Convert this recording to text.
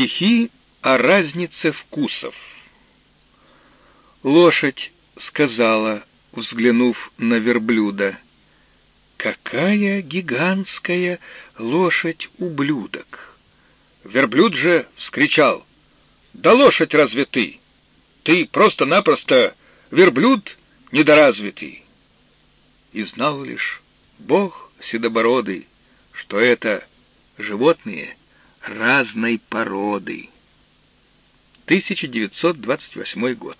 Стихи о разнице вкусов. Лошадь сказала, взглянув на верблюда, «Какая гигантская лошадь-ублюдок!» Верблюд же вскричал, «Да лошадь разве ты? Ты просто-напросто верблюд недоразвитый!» И знал лишь Бог седобородый, что это животные разной породы. 1928 год.